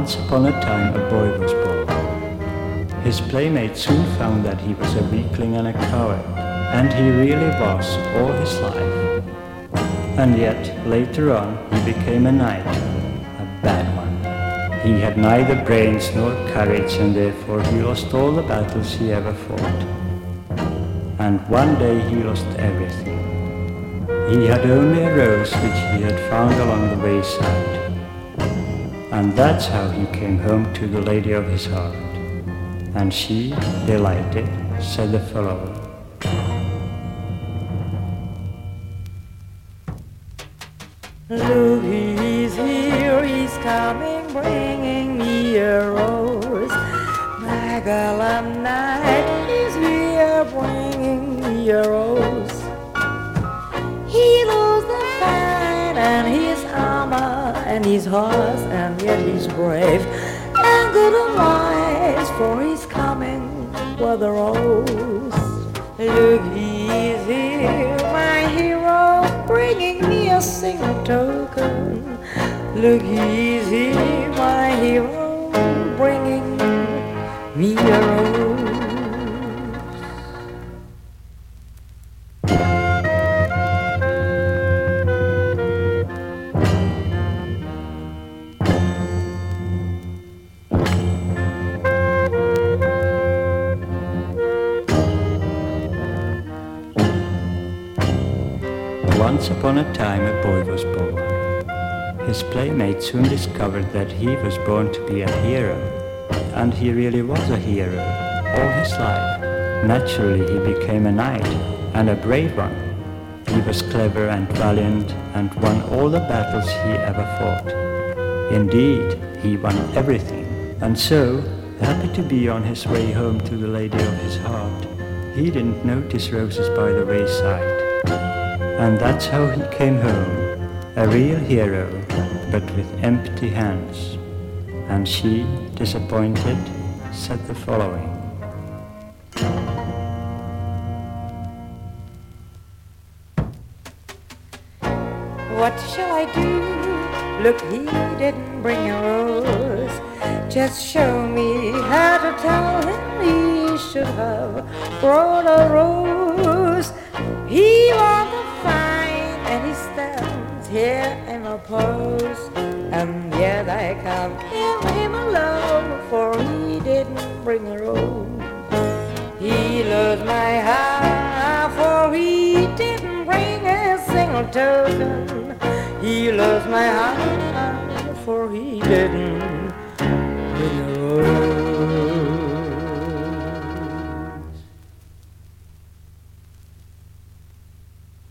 Once upon a time a boy was born. His playmates soon found that he was a weakling and a coward, and he really was all his life. And yet, later on, he became a knight, a bad one. He had neither brains nor courage, and therefore he lost all the battles he ever fought. And one day he lost everything. He had only a rose which he had found along the wayside. And that's how he came home to the lady of his heart. And she, delighted, said the following. Look, he's here, he's coming, bringing me a rose. My gallant knight is here, bringing me a rose. He and his horse, and yet he's brave and good and wise, for he's coming with a rose. Look, he's here, my hero, bringing me a single token. Look, he's here, my hero, bringing me a rose. Once upon a time a boy was born. His playmates soon discovered that he was born to be a hero, and he really was a hero all his life. Naturally he became a knight, and a brave one. He was clever and valiant, and won all the battles he ever fought. Indeed, he won everything, and so, happy to be on his way home to the lady of his heart, he didn't notice roses by the wayside. And that's how he came home, a real hero, but with empty hands. And she, disappointed, said the following. What shall I do? Look, he didn't bring a rose. Just show me how to tell him he should have brought a rose. A pose. And yet I can't leave him alone, for he didn't bring a rose. He loves my heart, for he didn't bring a single token. He loves my heart, for he didn't